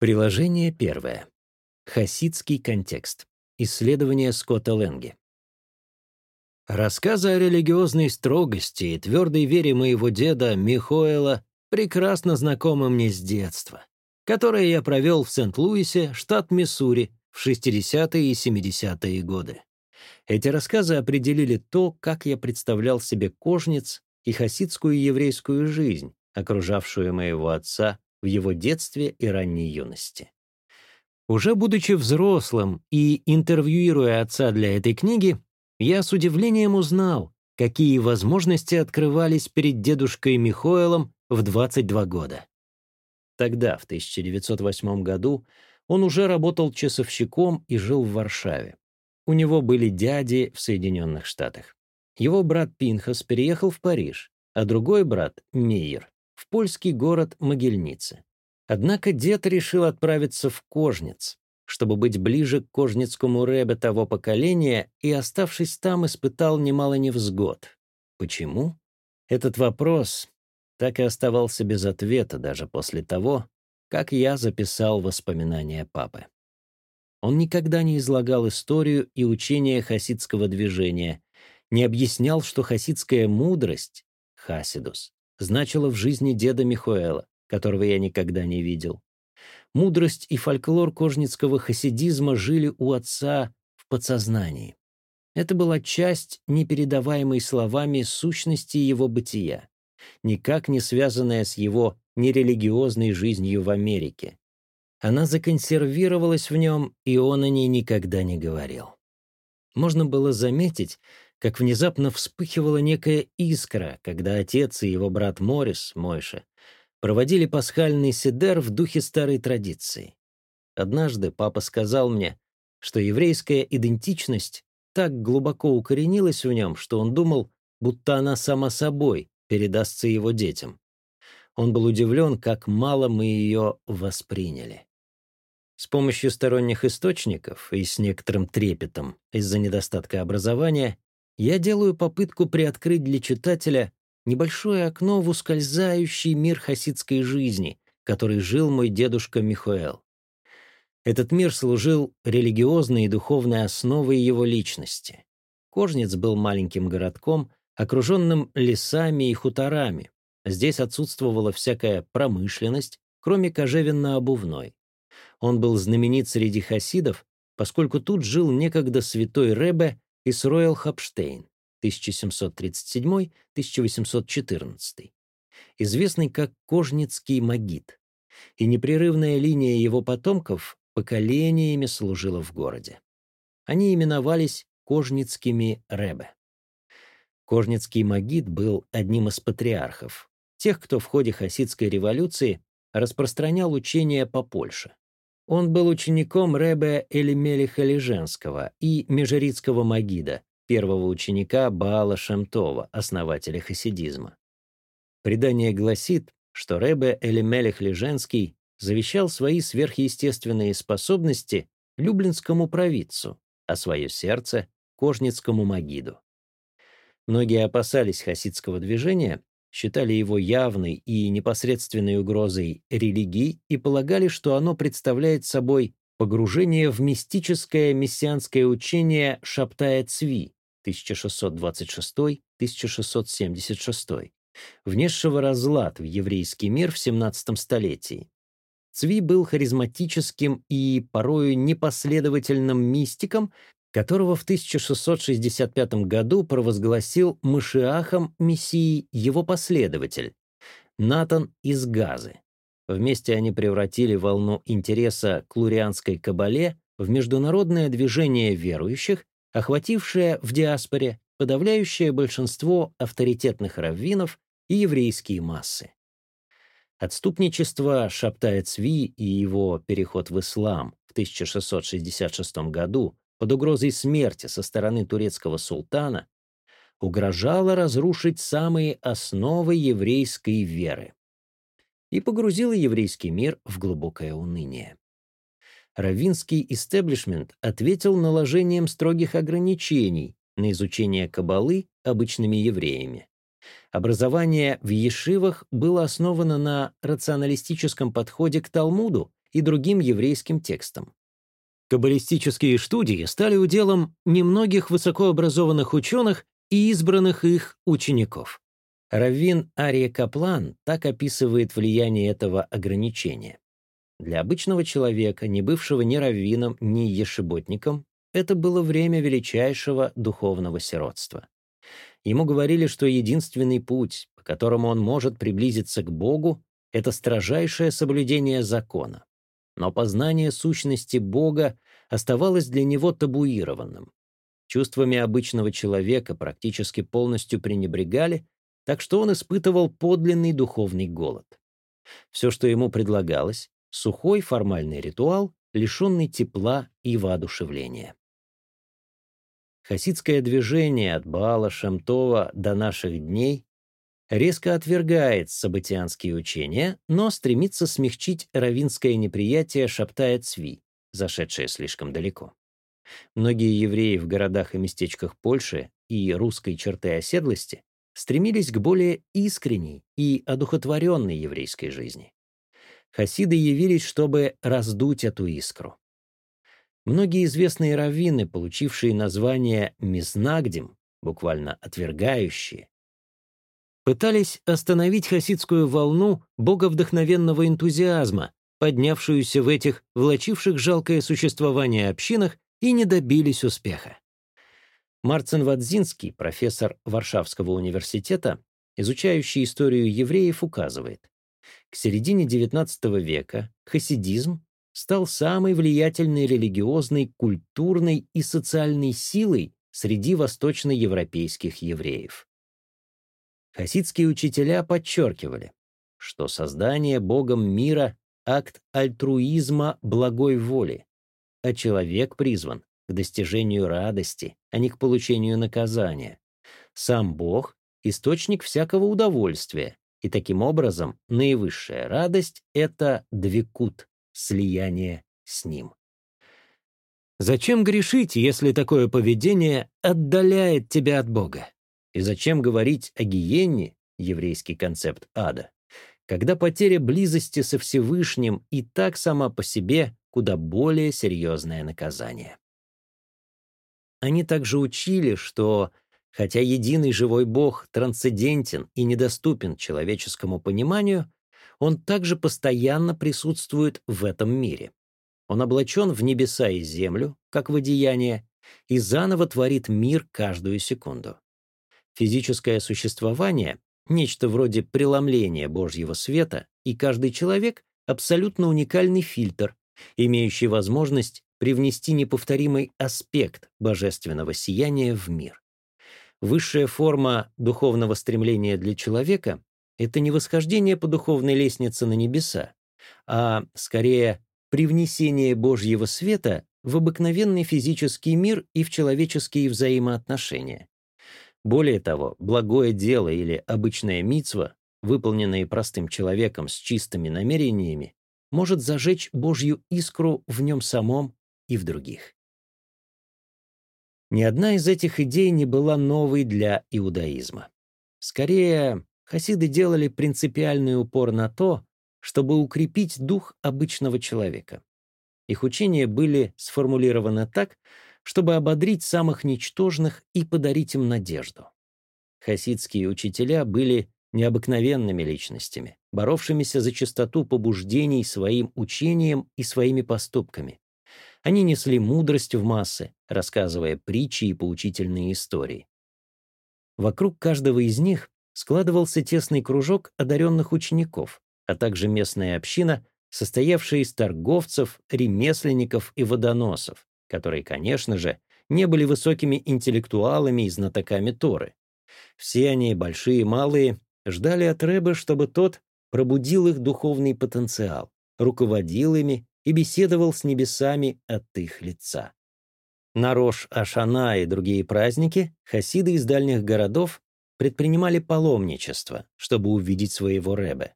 Приложение первое. Хасидский контекст. Исследование Скотта Ленги. Рассказы о религиозной строгости и твердой вере моего деда Михоэла прекрасно знакомы мне с детства, которое я провел в Сент-Луисе, штат Миссури, в 60-е и 70-е годы. Эти рассказы определили то, как я представлял себе кожниц и хасидскую еврейскую жизнь, окружавшую моего отца в его детстве и ранней юности. Уже будучи взрослым и интервьюируя отца для этой книги, я с удивлением узнал, какие возможности открывались перед дедушкой Михоэлом в 22 года. Тогда, в 1908 году, он уже работал часовщиком и жил в Варшаве. У него были дяди в Соединенных Штатах. Его брат Пинхас переехал в Париж, а другой брат, Мейер, в польский город Могильницы. Однако дед решил отправиться в Кожниц, чтобы быть ближе к кожницкому рэбе того поколения, и, оставшись там, испытал немало невзгод. Почему? Этот вопрос так и оставался без ответа даже после того, как я записал воспоминания папы. Он никогда не излагал историю и учение хасидского движения, не объяснял, что хасидская мудрость, хасидус, значило в жизни деда Михуэла, которого я никогда не видел. Мудрость и фольклор кожницкого хасидизма жили у отца в подсознании. Это была часть, непередаваемой словами, сущности его бытия, никак не связанная с его нерелигиозной жизнью в Америке. Она законсервировалась в нем, и он о ней никогда не говорил. Можно было заметить, как внезапно вспыхивала некая искра, когда отец и его брат Морис, Мойша, проводили пасхальный седер в духе старой традиции. Однажды папа сказал мне, что еврейская идентичность так глубоко укоренилась в нем, что он думал, будто она сама собой передастся его детям. Он был удивлен, как мало мы ее восприняли. С помощью сторонних источников и с некоторым трепетом из-за недостатка образования я делаю попытку приоткрыть для читателя небольшое окно в ускользающий мир хасидской жизни, который жил мой дедушка Михаэл. Этот мир служил религиозной и духовной основой его личности. Кожниц был маленьким городком, окруженным лесами и хуторами. Здесь отсутствовала всякая промышленность, кроме кожевенно-обувной. Он был знаменит среди хасидов, поскольку тут жил некогда святой Ребе Исроэл Хапштейн 1737-1814, известный как Кожницкий Магид, и непрерывная линия его потомков поколениями служила в городе. Они именовались Кожницкими Ребе. Кожницкий Магид был одним из патриархов, тех, кто в ходе хасидской революции распространял учение по Польше. Он был учеником Ребе Элимелиха Леженского и Межерицкого Магида, первого ученика Баала Шемтова, основателя хасидизма. Предание гласит, что Ребе Элимелих Леженский завещал свои сверхъестественные способности люблинскому провидцу, а свое сердце — кожницкому Магиду. Многие опасались хасидского движения, считали его явной и непосредственной угрозой религии и полагали, что оно представляет собой погружение в мистическое мессианское учение Шаптая Цви 1626-1676, внесшего разлад в еврейский мир в XVII столетии. Цви был харизматическим и порою непоследовательным мистиком, которого в 1665 году провозгласил Машиахом Мессией его последователь, Натан из Газы. Вместе они превратили волну интереса к лурианской кабале в международное движение верующих, охватившее в диаспоре подавляющее большинство авторитетных раввинов и еврейские массы. Отступничество Шаптая Цви и его переход в ислам в 1666 году под угрозой смерти со стороны турецкого султана, угрожала разрушить самые основы еврейской веры и погрузила еврейский мир в глубокое уныние. Равинский истеблишмент ответил наложением строгих ограничений на изучение кабалы обычными евреями. Образование в ешивах было основано на рационалистическом подходе к Талмуду и другим еврейским текстам. Каббалистические студии стали уделом немногих высокообразованных ученых и избранных их учеников. Раввин Ария Каплан так описывает влияние этого ограничения. Для обычного человека, не бывшего ни раввином, ни ешеботником, это было время величайшего духовного сиротства. Ему говорили, что единственный путь, по которому он может приблизиться к Богу, это строжайшее соблюдение закона. Но познание сущности Бога оставалось для него табуированным. Чувствами обычного человека практически полностью пренебрегали, так что он испытывал подлинный духовный голод. Все, что ему предлагалось, сухой формальный ритуал, лишенный тепла и воодушевления. Хасидское движение от Баала Шамтова до наших дней резко отвергает событианские учения, но стремится смягчить равинское неприятие Шаптая Цви, зашедшее слишком далеко. Многие евреи в городах и местечках Польши и русской черты оседлости стремились к более искренней и одухотворенной еврейской жизни. Хасиды явились, чтобы раздуть эту искру. Многие известные раввины, получившие название «мизнагдим», буквально «отвергающие», пытались остановить хасидскую волну боговдохновенного энтузиазма, поднявшуюся в этих влачивших жалкое существование общинах и не добились успеха. Марцин Вадзинский, профессор Варшавского университета, изучающий историю евреев, указывает, к середине XIX века хасидизм стал самой влиятельной религиозной, культурной и социальной силой среди восточноевропейских евреев. Хасидские учителя подчеркивали, что создание Богом мира — акт альтруизма благой воли, а человек призван к достижению радости, а не к получению наказания. Сам Бог — источник всякого удовольствия, и таким образом наивысшая радость — это двекут, слияние с Ним. Зачем грешить, если такое поведение отдаляет тебя от Бога? И зачем говорить о гиенне, еврейский концепт ада, когда потеря близости со Всевышним и так сама по себе куда более серьезное наказание? Они также учили, что хотя единый живой Бог трансцендентен и недоступен человеческому пониманию, он также постоянно присутствует в этом мире. Он облачен в небеса и землю, как в одеяние, и заново творит мир каждую секунду. Физическое существование — нечто вроде преломления Божьего света, и каждый человек — абсолютно уникальный фильтр, имеющий возможность привнести неповторимый аспект божественного сияния в мир. Высшая форма духовного стремления для человека — это не восхождение по духовной лестнице на небеса, а, скорее, привнесение Божьего света в обыкновенный физический мир и в человеческие взаимоотношения. Более того, благое дело или обычная мицва, выполненные простым человеком с чистыми намерениями, может зажечь Божью искру в нем самом и в других. Ни одна из этих идей не была новой для иудаизма. Скорее, хасиды делали принципиальный упор на то, чтобы укрепить дух обычного человека. Их учения были сформулированы так, чтобы ободрить самых ничтожных и подарить им надежду. Хасидские учителя были необыкновенными личностями, боровшимися за чистоту побуждений своим учением и своими поступками. Они несли мудрость в массы, рассказывая притчи и поучительные истории. Вокруг каждого из них складывался тесный кружок одаренных учеников, а также местная община, состоявшая из торговцев, ремесленников и водоносов, которые, конечно же, не были высокими интеллектуалами и знатоками Торы. Все они, большие и малые, ждали от Рэбе, чтобы тот пробудил их духовный потенциал, руководил ими и беседовал с небесами от их лица. На Рош Ашана и другие праздники хасиды из дальних городов предпринимали паломничество, чтобы увидеть своего Рэбе.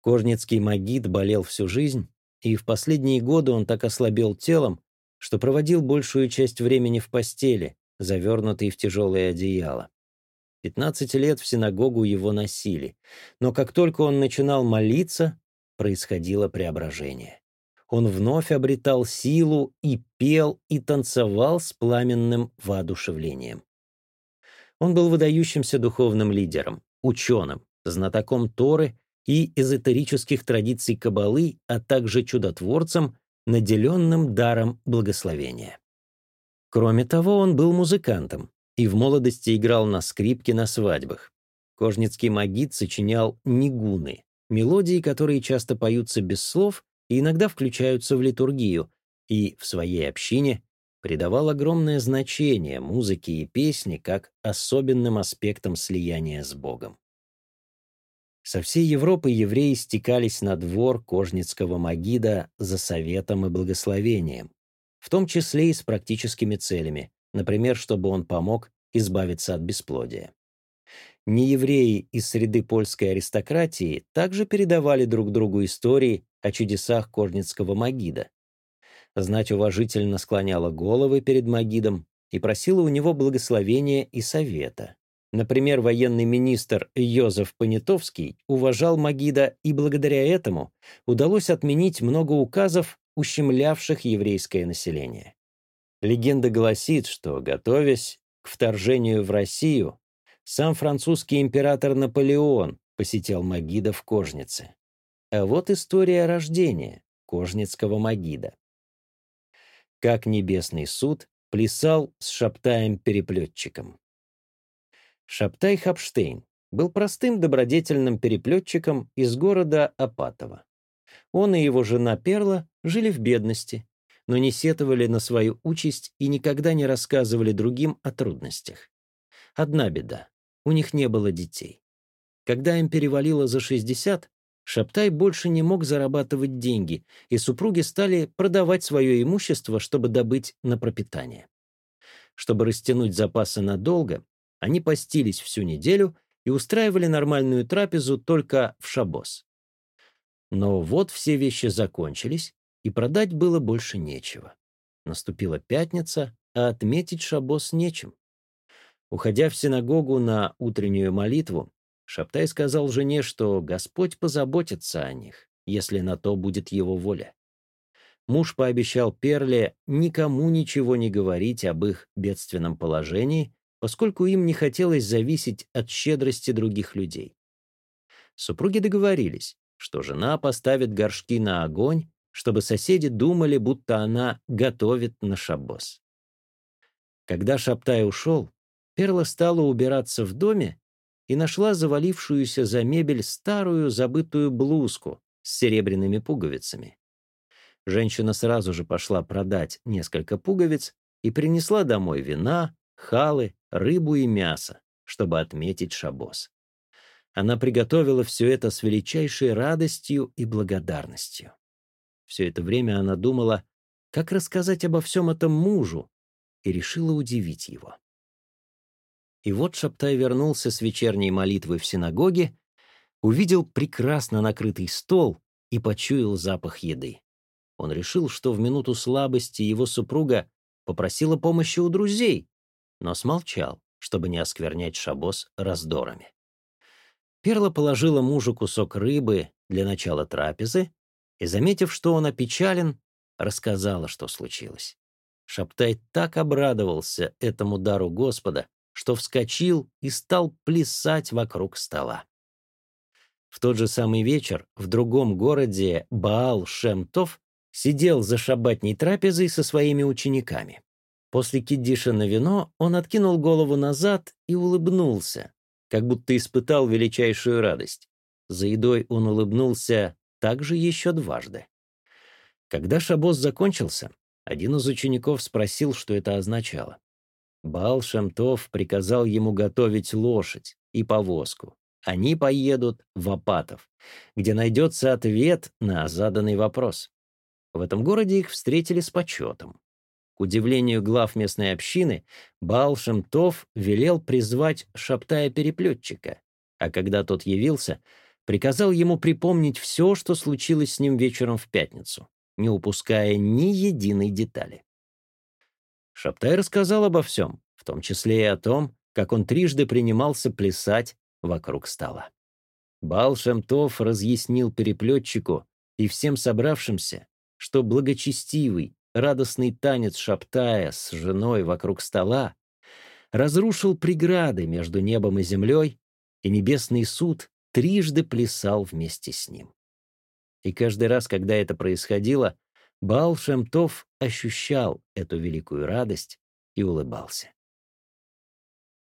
Кожницкий Магид болел всю жизнь, и в последние годы он так ослабел телом, что проводил большую часть времени в постели, завернутый в тяжелое одеяло. 15 лет в синагогу его носили, но как только он начинал молиться, происходило преображение. он вновь обретал силу и пел, и танцевал с пламенным воодушевлением. Он был выдающимся духовным лидером, ученым, знатоком Торы и эзотерических традиций Каббалы, а также чудотворцем, наделенным даром благословения. Кроме того, он был музыкантом и в молодости играл на скрипке на свадьбах. Кожницкий магит сочинял нигуны, мелодии, которые часто поются без слов и иногда включаются в литургию, и в своей общине придавал огромное значение музыке и песне как особенным аспектам слияния с Богом. Со всей Европы евреи стекались на двор Кожницкого Магида за советом и благословением, в том числе и с практическими целями, например, чтобы он помог избавиться от бесплодия. Неевреи из среды польской аристократии также передавали друг другу истории о чудесах Кожницкого Магида. Знать уважительно склоняла головы перед Магидом и просила у него благословения и совета. Например, военный министр Йозеф Понятовский уважал Магида, и благодаря этому удалось отменить много указов, ущемлявших еврейское население. Легенда гласит, что, готовясь к вторжению в Россию, сам французский император Наполеон посетил Магида в Кожнице. А вот история рождения Кожницкого Магида. Как небесный суд плясал с Шаптаем-переплетчиком. Шаптай Хапштейн был простым добродетельным переплетчиком из города Апатово. Он и его жена Перла жили в бедности, но не сетовали на свою участь и никогда не рассказывали другим о трудностях. Одна беда — у них не было детей. Когда им перевалило за 60, Шаптай больше не мог зарабатывать деньги, и супруги стали продавать свое имущество, чтобы добыть на пропитание. Чтобы растянуть запасы надолго, они постились всю неделю и устраивали нормальную трапезу только в шабос. Но вот все вещи закончились, и продать было больше нечего. Наступила пятница, а отметить шабос нечем. Уходя в синагогу на утреннюю молитву, Шаптай сказал жене, что Господь позаботится о них, если на то будет его воля. Муж пообещал Перле никому ничего не говорить об их бедственном положении поскольку им не хотелось зависеть от щедрости других людей. Супруги договорились, что жена поставит горшки на огонь, чтобы соседи думали, будто она готовит на шаббос. Когда Шаптай ушел, Перла стала убираться в доме и нашла завалившуюся за мебель старую забытую блузку с серебряными пуговицами. Женщина сразу же пошла продать несколько пуговиц и принесла домой вина, халы, рыбу и мясо, чтобы отметить шабос. Она приготовила все это с величайшей радостью и благодарностью. Все это время она думала, как рассказать обо всем этом мужу, и решила удивить его. И вот Шаптай вернулся с вечерней молитвы в синагоге, увидел прекрасно накрытый стол и почуял запах еды. Он решил, что в минуту слабости его супруга попросила помощи у друзей, но смолчал, чтобы не осквернять шабос раздорами. Перла положила мужу кусок рыбы для начала трапезы и, заметив, что он опечален, рассказала, что случилось. Шаптай так обрадовался этому дару Господа, что вскочил и стал плясать вокруг стола. В тот же самый вечер в другом городе Баал Шемтов сидел за шабатней трапезой со своими учениками. После киддиша на вино он откинул голову назад и улыбнулся, как будто испытал величайшую радость. За едой он улыбнулся также еще дважды. Когда шабос закончился, один из учеников спросил, что это означало. Бал Шамтов приказал ему готовить лошадь и повозку. Они поедут в Апатов, где найдется ответ на заданный вопрос. В этом городе их встретили с почетом. Удивлению глав местной общины, Баал Шемтов велел призвать Шаптая-переплетчика, а когда тот явился, приказал ему припомнить все, что случилось с ним вечером в пятницу, не упуская ни единой детали. Шаптай рассказал обо всем, в том числе и о том, как он трижды принимался плясать вокруг стола. Бал Шемтов разъяснил переплетчику и всем собравшимся, что благочестивый, радостный танец Шаптая с женой вокруг стола разрушил преграды между небом и землей, и небесный суд трижды плясал вместе с ним. И каждый раз, когда это происходило, Баал Шемтов ощущал эту великую радость и улыбался.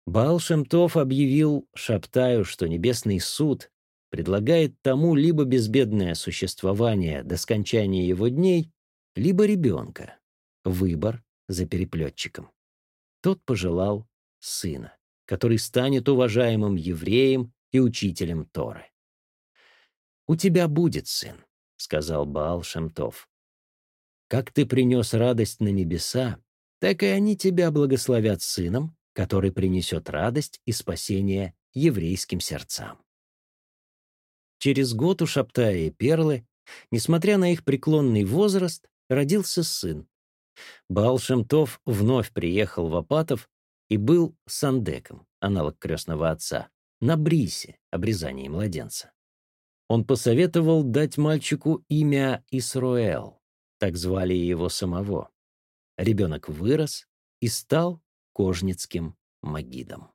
Баал Шемтов объявил Шаптаю, что небесный суд предлагает тому либо безбедное существование до скончания его дней, либо ребенка. Выбор за переплетчиком. Тот пожелал сына, который станет уважаемым евреем и учителем Торы. «У тебя будет сын», — сказал Баал Шемтов. «Как ты принес радость на небеса, так и они тебя благословят сыном, который принесет радость и спасение еврейским сердцам». Через год у Шаптая и Перлы, несмотря на их преклонный возраст, родился сын. Баал Шемтов вновь приехал в Апатов и был сандеком, аналог крестного отца, на брисе, обрезании младенца. Он посоветовал дать мальчику имя Исруэл, так звали его самого. Ребенок вырос и стал кожницким магидом.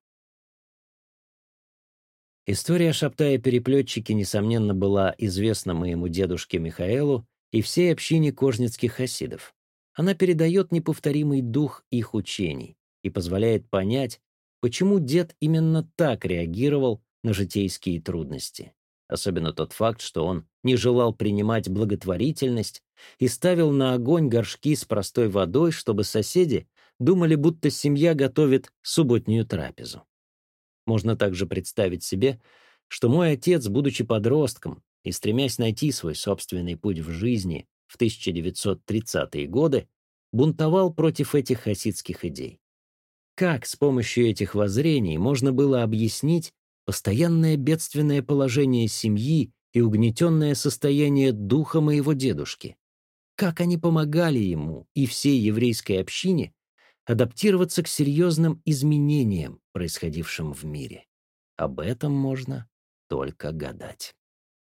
История Шаптая-переплетчики, несомненно, была известна моему дедушке Михаэлу и всей общине кожницких хасидов. Она передает неповторимый дух их учений и позволяет понять, почему дед именно так реагировал на житейские трудности. Особенно тот факт, что он не желал принимать благотворительность и ставил на огонь горшки с простой водой, чтобы соседи думали, будто семья готовит субботнюю трапезу. Можно также представить себе, что мой отец, будучи подростком и стремясь найти свой собственный путь в жизни в 1930-е годы, бунтовал против этих хасидских идей. Как с помощью этих воззрений можно было объяснить постоянное бедственное положение семьи и угнетенное состояние духа моего дедушки? Как они помогали ему и всей еврейской общине адаптироваться к серьезным изменениям, происходившим в мире. Об этом можно только гадать.